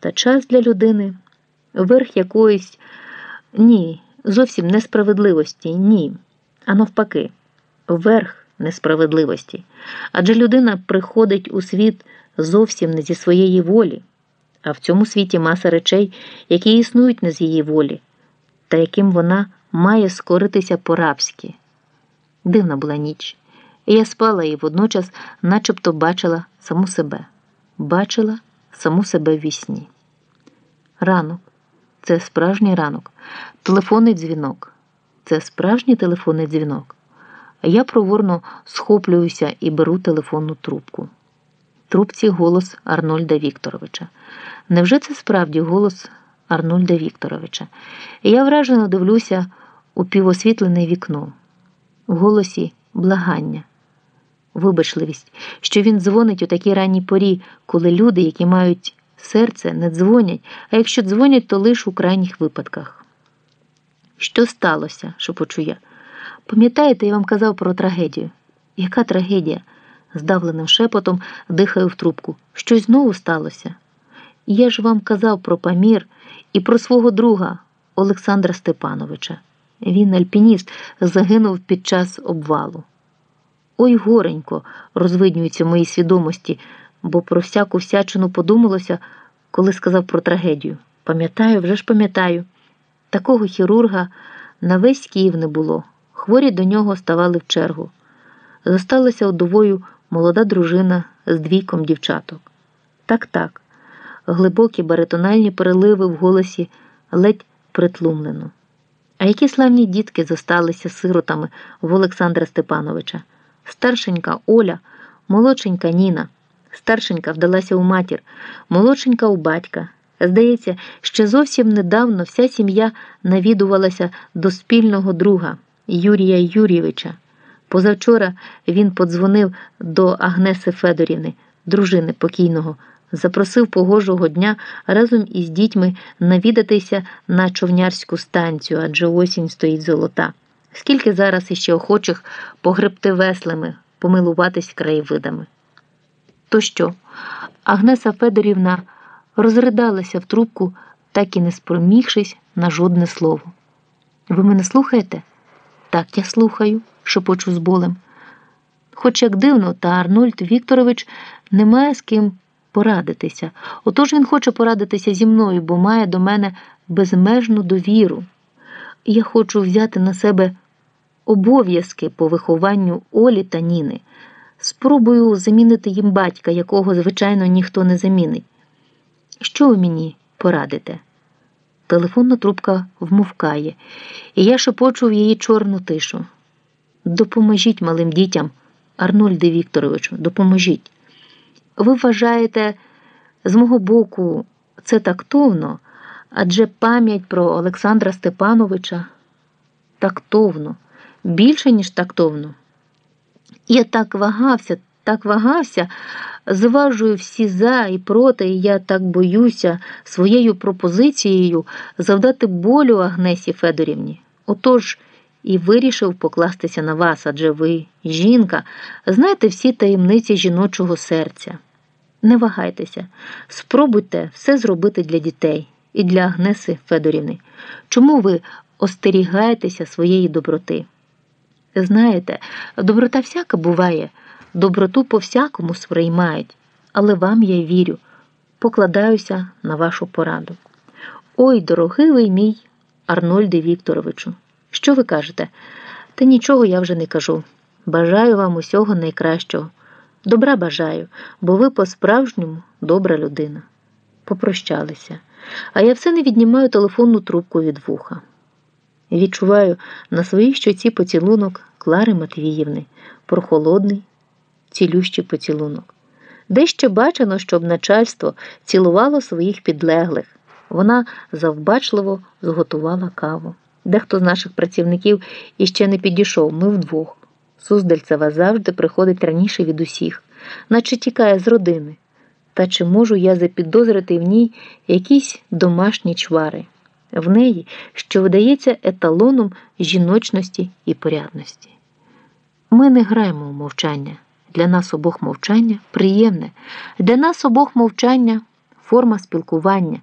Та час для людини верх якоїсь ні, зовсім несправедливості, ні, а навпаки, верх несправедливості. Адже людина приходить у світ зовсім не зі своєї волі, а в цьому світі маса речей, які існують не з її волі, та яким вона має скоритися по-рабськи. Дивна була ніч, і я спала і водночас начебто бачила саму себе, бачила саму себе в вісні. Ранок це справжній ранок, телефонний дзвінок це справжній телефонний дзвінок. А я проворно схоплююся і беру телефонну трубку. Трубці голос Арнольда Вікторовича. Невже це справді голос Арнольда Вікторовича? Я вражено дивлюся у півосвітлене вікно. В голосі благання, вибачливість, що він дзвонить у такій ранній порі, коли люди, які мають серце, не дзвонять, а якщо дзвонять, то лише у крайніх випадках. Що сталося? шепочу я. Пам'ятаєте, я вам казав про трагедію? Яка трагедія? здавленим шепотом дихаю в трубку. Щось знову сталося. Я ж вам казав про Памір і про свого друга Олександра Степановича. Він, альпініст, загинув під час обвалу. Ой, горенько, розвиднюється в моїй свідомості, бо про всяку всячину подумалося, коли сказав про трагедію. Пам'ятаю, вже ж пам'ятаю. Такого хірурга на весь Київ не було. Хворі до нього ставали в чергу. Зосталася удовою молода дружина з двійком дівчаток. Так, так, глибокі баритональні переливи в голосі ледь притлумлено. А які славні дітки зосталися сиротами в Олександра Степановича? Старшенька Оля, молодшенька Ніна, старшенька вдалася у матір, молодшенька у батька. Здається, ще зовсім недавно вся сім'я навідувалася до спільного друга Юрія Юрійовича. Позавчора він подзвонив до Агнеси Федорівни, дружини покійного, запросив погожого дня разом із дітьми навідатися на човнярську станцію, адже осінь стоїть золота. Скільки зараз іще охочих погребти веслами, помилуватись краєвидами. То що? Агнеса Федорівна розридалася в трубку, так і не спромігшись на жодне слово. Ви мене слухаєте? Так, я слухаю, шепочу з болем. Хоч як дивно, та Арнольд Вікторович не має з ким порадитися. Отож він хоче порадитися зі мною, бо має до мене безмежну довіру. Я хочу взяти на себе обов'язки по вихованню Олі та Ніни. Спробую замінити їм батька, якого, звичайно, ніхто не замінить. Що ви мені порадите? Телефонна трубка вмовкає, і я шепочу в її чорну тишу. Допоможіть малим дітям, Арнольде Вікторовичу, допоможіть. Ви вважаєте, з мого боку, це тактовно, адже пам'ять про Олександра Степановича тактовно, більше, ніж тактовно. Я так вагався, так вагався, зважую всі за і проти, і я так боюся своєю пропозицією завдати болю Агнесі Федорівні. Отож, і вирішив покластися на вас, адже ви, жінка, знаєте всі таємниці жіночого серця. Не вагайтеся, спробуйте все зробити для дітей і для Агнеси Федорівни. Чому ви остерігаєтеся своєї доброти? Знаєте, доброта всяка буває, доброту по всякому сприймають, але вам я вірю, покладаюся на вашу пораду. Ой, дорогий ви мій Арнольде Вікторовичу, що ви кажете? Та нічого я вже не кажу. Бажаю вам усього найкращого. Добра бажаю, бо ви по-справжньому добра людина. Попрощалися, а я все не віднімаю телефонну трубку від вуха. Відчуваю на своїй щоці поцілунок Клари Матвіївни, прохолодний, цілющий поцілунок. Дещо бачено, щоб начальство цілувало своїх підлеглих. Вона завбачливо зготувала каву. Дехто з наших працівників іще не підійшов, ми вдвох. Суздальцева завжди приходить раніше від усіх, наче тікає з родини. Та чи можу я запідозрити в ній якісь домашні чвари, в неї, що видається еталоном жіночності і порядності? Ми не граємо у мовчання. Для нас обох мовчання приємне, для нас обох мовчання форма спілкування,